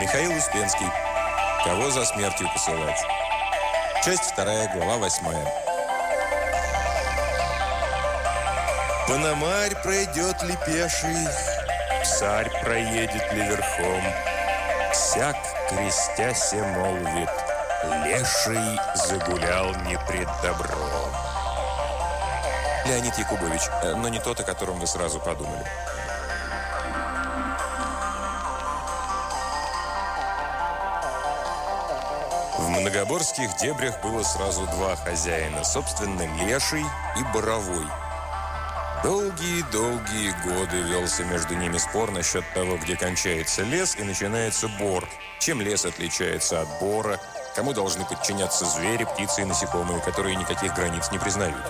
Михаил Успенский. Кого за смертью посылать? Часть вторая, глава восьмая. Пономарь пройдет ли пеший, Царь проедет ли верхом, Всяк, крестяся, молвит, Леший загулял не пред добром. Леонид Якубович, э, но не тот, о котором вы сразу подумали. Многоборских дебрях было сразу два хозяина, собственно, Леший и Боровой. Долгие-долгие годы велся между ними спор насчет того, где кончается лес и начинается бор, чем лес отличается от бора, кому должны подчиняться звери, птицы и насекомые, которые никаких границ не признают.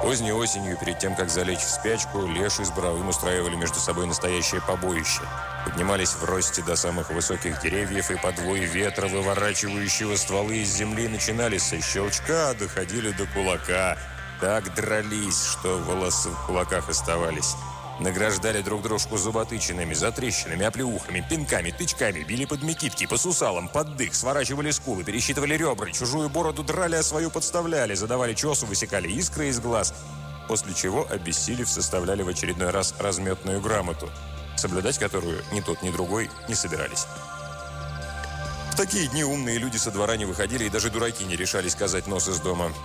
Поздней осенью, перед тем, как залечь в спячку, Леший с Боровым устраивали между собой настоящее побоище. Поднимались в росте до самых высоких деревьев, и по двое ветра, выворачивающего стволы из земли, начинались со щелчка, доходили до кулака. Так дрались, что волосы в кулаках оставались. Награждали друг дружку зуботычинами, затрещинами, оплеухами, пинками, тычками, били под мекитки, по сусалам, под дых, сворачивали скулы, пересчитывали ребра, чужую бороду драли, а свою подставляли, задавали чесу, высекали искры из глаз, после чего, обессилев, составляли в очередной раз разметную грамоту, соблюдать которую ни тот, ни другой не собирались. В такие дни умные люди со двора не выходили, и даже дураки не решались сказать нос из дома –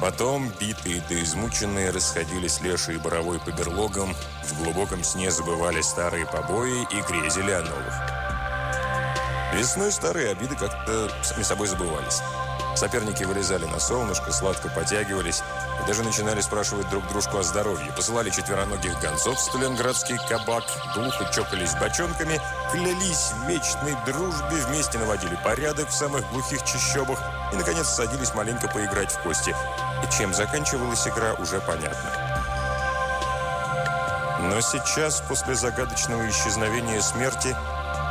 Потом, битые да измученные, расходились Леша и Боровой по берлогам, в глубоком сне забывали старые побои и грезили о новых. Весной старые обиды как-то сами собой забывались. Соперники вылезали на солнышко, сладко потягивались и даже начинали спрашивать друг дружку о здоровье. Посылали четвероногих гонцов в сталинградский кабак, глухо чокались бочонками, клялись в вечной дружбе, вместе наводили порядок в самых глухих чащобах и, наконец, садились маленько поиграть в кости. И чем заканчивалась игра, уже понятно. Но сейчас, после загадочного исчезновения смерти,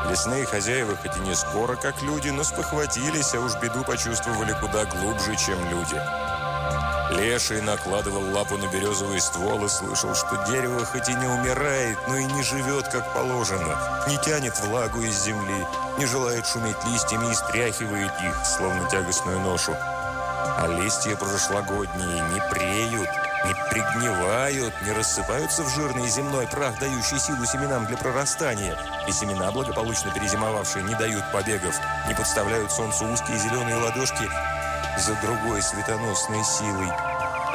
Лесные хозяева, хоть и не скоро, как люди, но спохватились, а уж беду почувствовали куда глубже, чем люди. Леший накладывал лапу на березовый ствол и слышал, что дерево хоть и не умирает, но и не живет, как положено, не тянет влагу из земли, не желает шуметь листьями и стряхивает их, словно тягостную ношу. А листья прошлогодние не преют, не пригнивают, не рассыпаются в жирный земной прах, дающий силу семенам для прорастания. И семена, благополучно перезимовавшие, не дают побегов, не подставляют солнцу узкие зеленые ладошки за другой светоносной силой.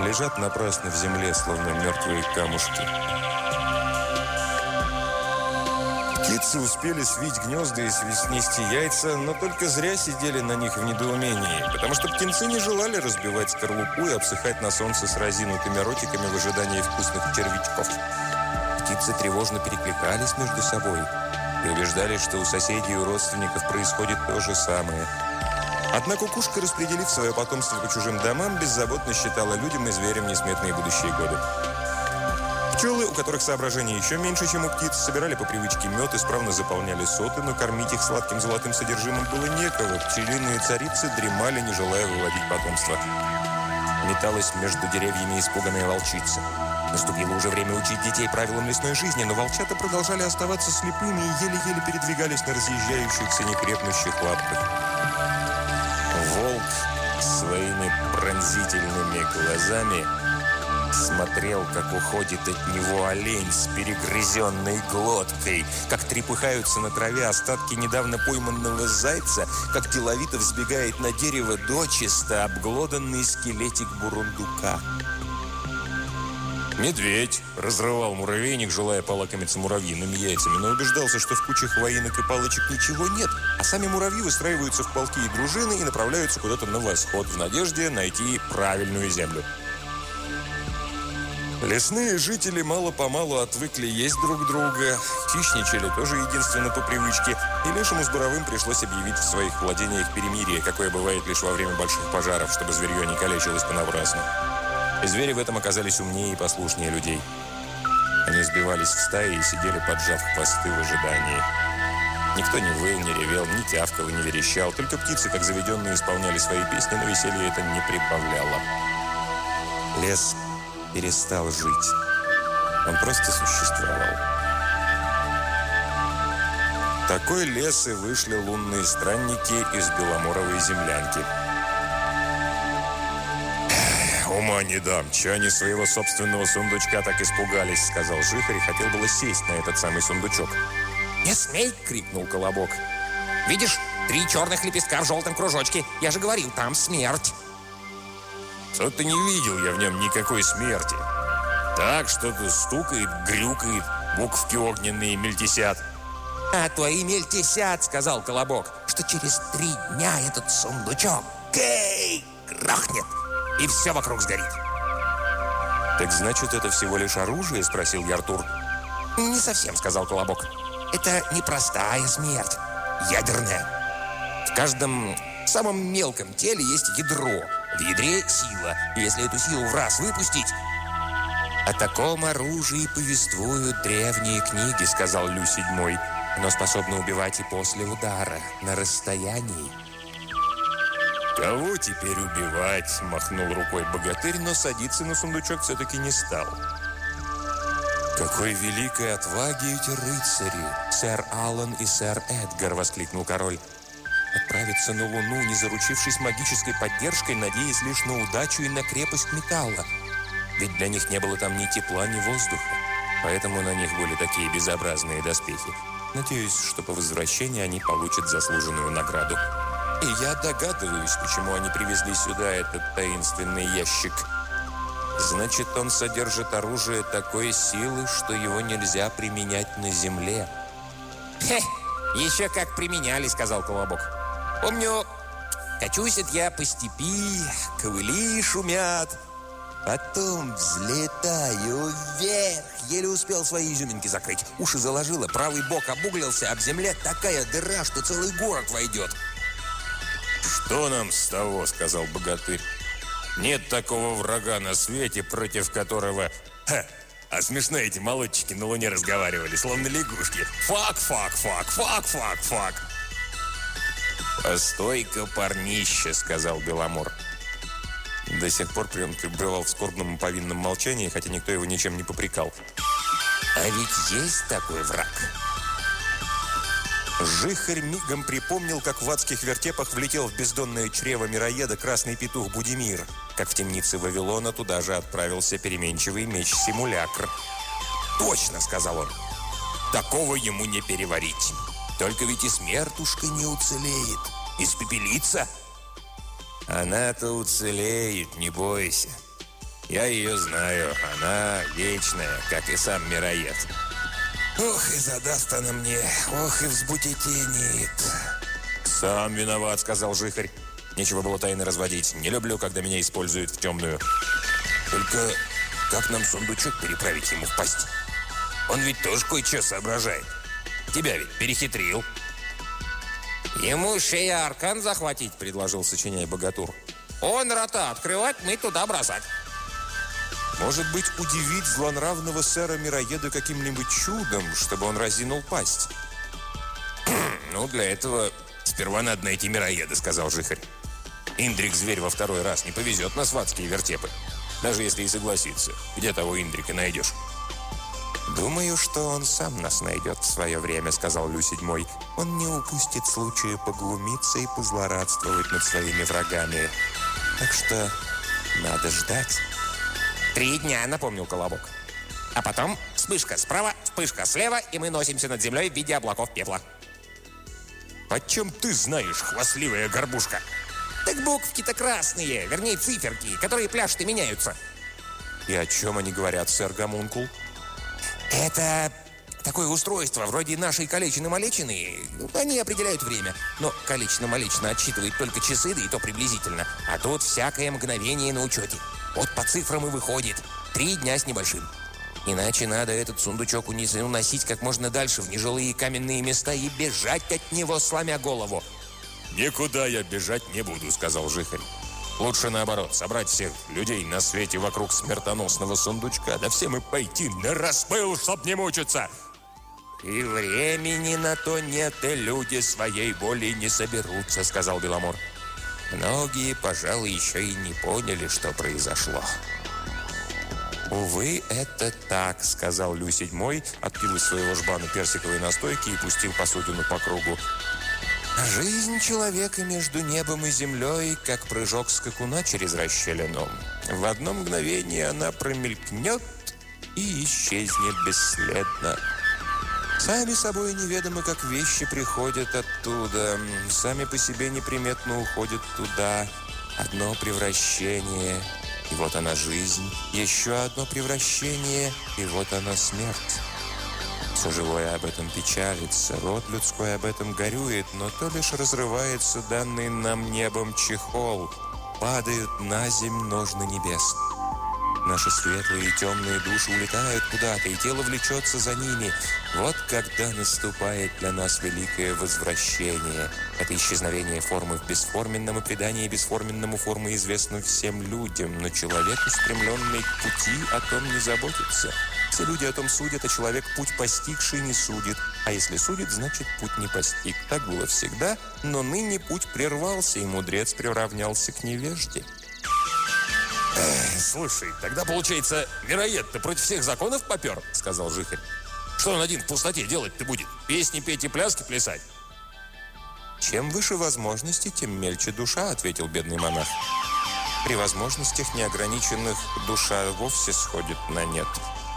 Лежат напрасно в земле, словно мертвые камушки. Птицы успели свить гнезда и снести яйца, но только зря сидели на них в недоумении, потому что птенцы не желали разбивать скорлупу и обсыхать на солнце с разинутыми ротиками в ожидании вкусных червячков. Птицы тревожно перекликались между собой и убеждали, что у соседей и у родственников происходит то же самое. Одна кукушка, распределив свое потомство по чужим домам, беззаботно считала людям и зверям несметные будущие годы. Пчелы, у которых соображения еще меньше, чем у птиц, собирали по привычке мед, исправно заполняли соты, но кормить их сладким золотым содержимым было некого. Пчелиные царицы дремали, не желая выводить потомство. Металась между деревьями испуганная волчица. Наступило уже время учить детей правилам лесной жизни, но волчата продолжали оставаться слепыми и еле-еле передвигались на разъезжающихся некрепнущих лапках. Волк своими пронзительными глазами смотрел, как уходит от него олень с перегрызенной глоткой, как трепыхаются на траве остатки недавно пойманного зайца, как деловито взбегает на дерево дочисто обглоданный скелетик бурундука. Медведь разрывал муравейник, желая полакомиться муравьиными яйцами, но убеждался, что в куче хвоинок и палочек ничего нет, а сами муравьи выстраиваются в полки и дружины и направляются куда-то на восход в надежде найти правильную землю. Лесные жители мало-помалу отвыкли есть друг друга, хищничали тоже единственно по привычке, и Лешему с Буровым пришлось объявить в своих владениях перемирие, какое бывает лишь во время больших пожаров, чтобы зверье не калечилось понапрасну. Звери в этом оказались умнее и послушнее людей. Они сбивались в стаи и сидели, поджав хвосты в ожидании. Никто не выл, не ревел, не тявкал и не верещал, только птицы, как заведенные, исполняли свои песни, но веселье это не прибавляло. Лес перестал жить. Он просто существовал. такой лес и вышли лунные странники из Беломоровой землянки. «Ума не дам, че они своего собственного сундучка так испугались», сказал Жихарь и хотел было сесть на этот самый сундучок. «Не смей!» — крикнул Колобок. «Видишь, три черных лепестка в желтом кружочке. Я же говорил, там смерть!» «Что-то не видел я в нем никакой смерти. Так что-то стукает, грюкает, буквки огненные мельтесят». «А твои мельтесят!» — сказал Колобок, что через три дня этот сундучок кей грохнет, и все вокруг сгорит. «Так значит, это всего лишь оружие?» — спросил я Артур. «Не совсем», — сказал Колобок. «Это непростая смерть, ядерная. В каждом самом мелком теле есть ядро. В ядре сила. И если эту силу в раз выпустить...» «О таком оружии повествуют древние книги», — сказал Лю седьмой. «Но способно убивать и после удара, на расстоянии». «Кого теперь убивать?» – махнул рукой богатырь, но садиться на сундучок все-таки не стал. «Какой великой отваги эти рыцари! Сэр Аллан и сэр Эдгар!» – воскликнул король. «Отправиться на Луну, не заручившись магической поддержкой, надеясь лишь на удачу и на крепость металла. Ведь для них не было там ни тепла, ни воздуха. Поэтому на них были такие безобразные доспехи. Надеюсь, что по возвращении они получат заслуженную награду». И я догадываюсь, почему они привезли сюда этот таинственный ящик. Значит, он содержит оружие такой силы, что его нельзя применять на земле. «Хе, еще как применяли», — сказал Колобок. «Помню, качусят я по степи, ковыли шумят». Потом взлетаю вверх. Еле успел свои изюминки закрыть. Уши заложило, правый бок обуглился, об земле такая дыра, что целый город войдет. «Что нам с того?» – сказал богатырь. «Нет такого врага на свете, против которого...» Ха! А смешно эти молодчики на Луне разговаривали, словно лягушки. «Fuck, fuck, fuck, fuck, fuck, fuck!» «Постой-ка, парнище!» – сказал Беломор. До сих пор он пребывал в скорбном и повинном молчании, хотя никто его ничем не попрекал. «А ведь есть такой враг!» Жихарь мигом припомнил, как в адских вертепах влетел в бездонное чрево мироеда красный петух Будимир, как в темнице Вавилона туда же отправился переменчивый меч-симулякр. «Точно!» — сказал он. «Такого ему не переварить. Только ведь и смертушка не уцелеет. Испепелится!» «Она-то уцелеет, не бойся. Я ее знаю. Она вечная, как и сам мироед». Ох, и задаст она мне, ох, и взбутетенит. «Сам виноват», — сказал Жихарь. «Нечего было тайны разводить. Не люблю, когда меня используют в темную». «Только как нам сундучок переправить ему в пасть? Он ведь тоже кое-что соображает. Тебя ведь перехитрил». «Ему шея аркан захватить», — предложил сочиняй богатур. «Он рота открывать, мы туда бросать». Может быть, удивить злонравного сэра Мироеда каким-нибудь чудом, чтобы он разинул пасть? «Ну, для этого сперва надо найти Мироеда», — сказал Жихарь. «Индрик зверь во второй раз не повезет на сватские вертепы. Даже если и согласится. Где того Индрика найдешь?» «Думаю, что он сам нас найдет в свое время», — сказал Лю седьмой. «Он не упустит случая поглумиться и позлорадствовать над своими врагами. Так что надо ждать». «Три дня», — напомнил Колобок. «А потом вспышка справа, вспышка слева, и мы носимся над землей в виде облаков пепла». «Почем ты знаешь, хвастливая горбушка?» «Так буквки-то красные, вернее, циферки, которые пляшут и меняются». «И о чем они говорят, сэр Гомункул?» «Это такое устройство, вроде нашей калечины-малечины. Они определяют время. Но калечина-малечина отсчитывает только часы, да и то приблизительно. А тут всякое мгновение на учете. Вот по цифрам и выходит. Три дня с небольшим. Иначе надо этот сундучок уносить как можно дальше в нежилые каменные места и бежать от него, сломя голову. «Никуда я бежать не буду», — сказал Жихарь. «Лучше наоборот, собрать всех людей на свете вокруг смертоносного сундучка, да всем и пойти на распыл, чтоб не мучиться!» «И времени на то нет, и люди своей воли не соберутся», — сказал Беломор. Многие, пожалуй, еще и не поняли, что произошло. «Увы, это так», — сказал Лю седьмой, отпил из своего жбана персиковой настойки и пустил посудину по кругу. «Жизнь человека между небом и землей, как прыжок скакуна через расщелину. В одно мгновение она промелькнет и исчезнет бесследно». Сами собой неведомо, как вещи приходят оттуда, сами по себе неприметно уходят туда. Одно превращение, и вот она жизнь, еще одно превращение, и вот она смерть. Все живое об этом печалится, род людской об этом горюет, но то лишь разрывается данный нам небом чехол, падают на земь ножны небес. Наши светлые и темные души улетают куда-то, и тело влечется за ними. Вот когда наступает для нас великое возвращение. Это исчезновение формы в бесформенном, и придание бесформенному формы известно всем людям. Но человек, устремленный к пути, о том не заботится. Все люди о том судят, а человек путь постигший не судит. А если судит, значит путь не постиг. Так было всегда, но ныне путь прервался, и мудрец приравнялся к невежде. «Слушай, тогда, получается, мироед ты против всех законов попер?» — сказал Жихарь. «Что он один в пустоте делать-то будет? Песни петь и пляски плясать?» «Чем выше возможности, тем мельче душа», — ответил бедный монах. «При возможностях неограниченных душа вовсе сходит на нет».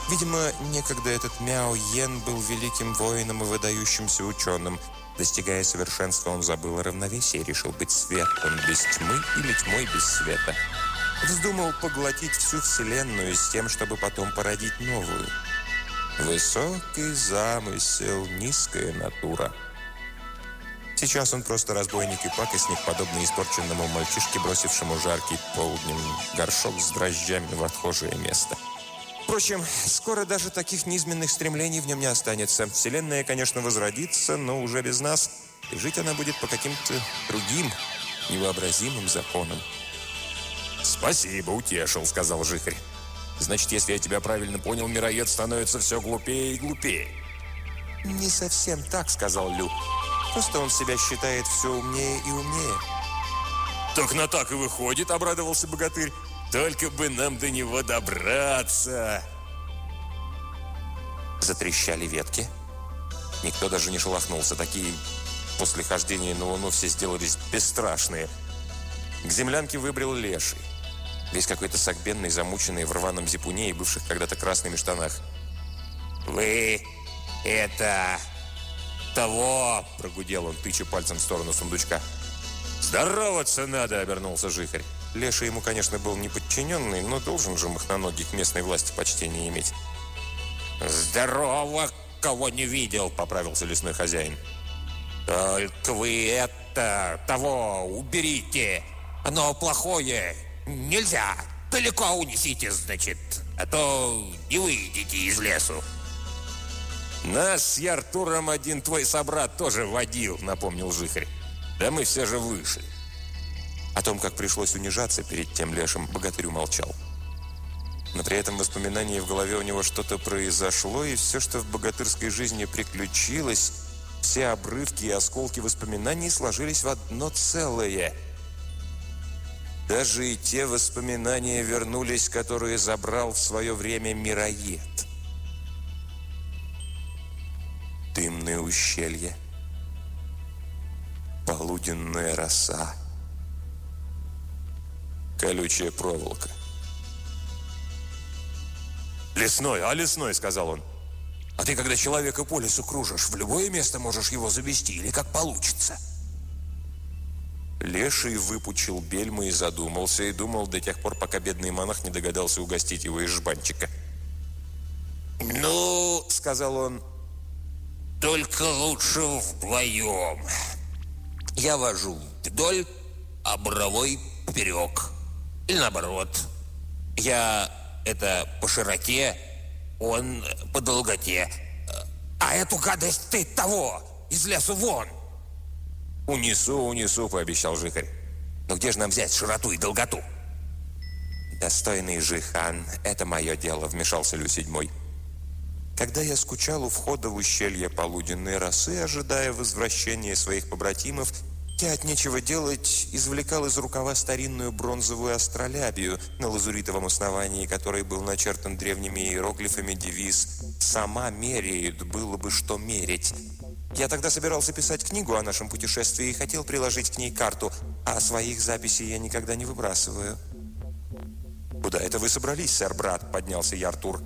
Видимо, некогда этот Мяо Йен был великим воином и выдающимся ученым. Достигая совершенства, он забыл о равновесии и решил быть светом без тьмы или тьмой без света. Вздумал поглотить всю Вселенную с тем, чтобы потом породить новую. Высокий замысел, низкая натура. Сейчас он просто разбойник и пакостник, подобный испорченному мальчишке, бросившему жаркий полднем горшок с дрожжами в отхожее место. Впрочем, скоро даже таких низменных стремлений в нем не останется. Вселенная, конечно, возродится, но уже без нас. И жить она будет по каким-то другим, невообразимым законам. «Спасибо, утешил», — сказал Жихарь. «Значит, если я тебя правильно понял, мироед становится все глупее и глупее». «Не совсем так», — сказал Лю. «Просто он себя считает все умнее и умнее». «Так на так и выходит», — обрадовался богатырь. «Только бы нам до него добраться!» Затрещали ветки. Никто даже не шелохнулся. Такие после хождения на Луну все сделались бесстрашные. К землянке выбрел леший. Весь какой-то согбенный, замученный в рваном зипуне и бывших когда-то красными штанах. «Вы это... того...» – прогудел он, тыча пальцем в сторону сундучка. «Здороваться надо!» – обернулся Жихарь. Леша ему, конечно, был не подчиненный, но должен же махноногий к местной власти почти не иметь. «Здорово, кого не видел!» – поправился лесной хозяин. «Только вы это... того уберите! Оно плохое! Нельзя! Далеко унесите, значит, а то не выйдете из лесу!» «Нас с Яртуром один твой собрат тоже водил», — напомнил Жихарь. «Да мы все же вышли». О том, как пришлось унижаться перед тем лешим, богатырю молчал. Но при этом воспоминании в голове у него что-то произошло, и все, что в богатырской жизни приключилось, все обрывки и осколки воспоминаний сложились в одно целое. Даже и те воспоминания вернулись, которые забрал в свое время мироед. Дымное ущелье, полуденная роса, колючая проволока. «Лесной, а лесной!» — сказал он. «А ты, когда человека по лесу кружишь, в любое место можешь его завести или как получится?» Леший выпучил бельму и задумался, и думал до тех пор, пока бедный монах не догадался угостить его из жбанчика. «Ну, — сказал он, — только лучше вдвоем. Я вожу вдоль, а боровой поперек. Или наоборот. Я это по широте, он по долготе. А эту гадость ты того, из лесу вон!» «Унесу, унесу», — пообещал Жихарь. «Но где же нам взять широту и долготу?» «Достойный Жихан, это мое дело», — вмешался Лю седьмой. Когда я скучал у входа в ущелье полуденной росы, ожидая возвращения своих побратимов, я от нечего делать извлекал из рукава старинную бронзовую астролябию, на лазуритовом основании которой был начертан древними иероглифами девиз «Сама меряет, было бы что мерить». Я тогда собирался писать книгу о нашем путешествии и хотел приложить к ней карту, а своих записей я никогда не выбрасываю. «Куда это вы собрались, сэр, брат?» – поднялся я Артур.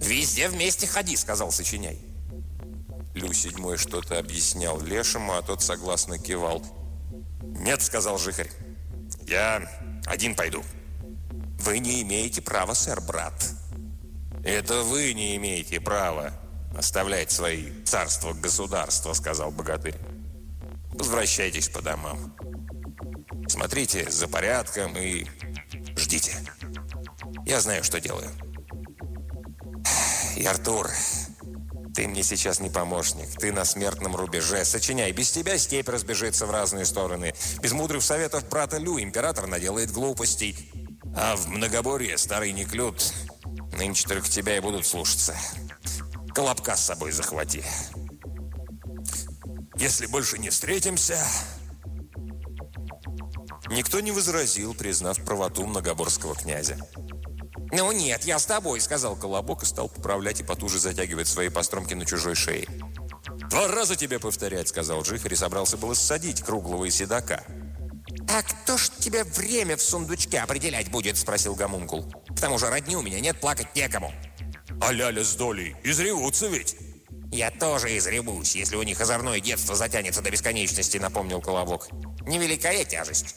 «Везде вместе ходи», – сказал Сочиняй. Лю седьмой что-то объяснял Лешему, а тот согласно кивал. «Нет», — сказал Жихарь, — «я один пойду». «Вы не имеете права, сэр, брат». «Это вы не имеете права оставлять свои царства-государства», — сказал богатырь. «Возвращайтесь по домам. Смотрите за порядком и ждите. Я знаю, что делаю». «И Артур, ты мне сейчас не помощник. Ты на смертном рубеже. Сочиняй. Без тебя степь разбежится в разные стороны. Без мудрых советов брата Лю император наделает глупостей. А в многоборье старый неклюд. Нынче только тебя и будут слушаться. Колобка с собой захвати. Если больше не встретимся... Никто не возразил, признав правоту многоборского князя. «Ну нет, я с тобой», — сказал Колобок и стал поправлять и потуже затягивать свои постромки на чужой шее. «Два раза тебе повторять», — сказал Джихарь и собрался было ссадить круглого и седока. «А кто ж тебе время в сундучке определять будет?» — спросил Гомункул. «К тому же родни у меня нет, плакать некому». «А Ляля с Долей изревутся ведь?» «Я тоже изревусь, если у них озорное детство затянется до бесконечности», — напомнил Колобок. «Невеликая тяжесть».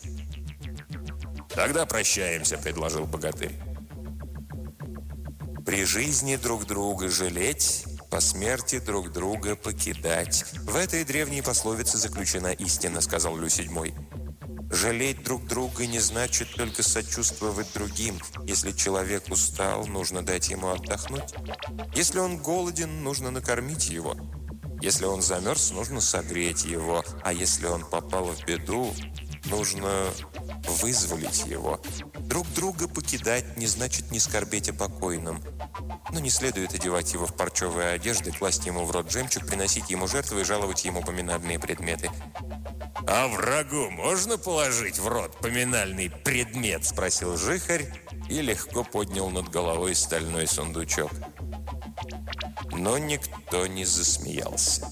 «Тогда прощаемся», — предложил богатырь. При жизни друг друга жалеть, по смерти друг друга покидать. В этой древней пословице заключена истина, сказал Лю седьмой. Жалеть друг друга не значит только сочувствовать другим. Если человек устал, нужно дать ему отдохнуть. Если он голоден, нужно накормить его. Если он замерз, нужно согреть его. А если он попал в беду, нужно вызволить его. Друг друга покидать не значит не скорбеть о покойном. Но не следует одевать его в парчевые одежды, класть ему в рот жемчуг, приносить ему жертвы и жаловать ему поминальные предметы. «А врагу можно положить в рот поминальный предмет?» – спросил Жихарь и легко поднял над головой стальной сундучок. Но никто не засмеялся.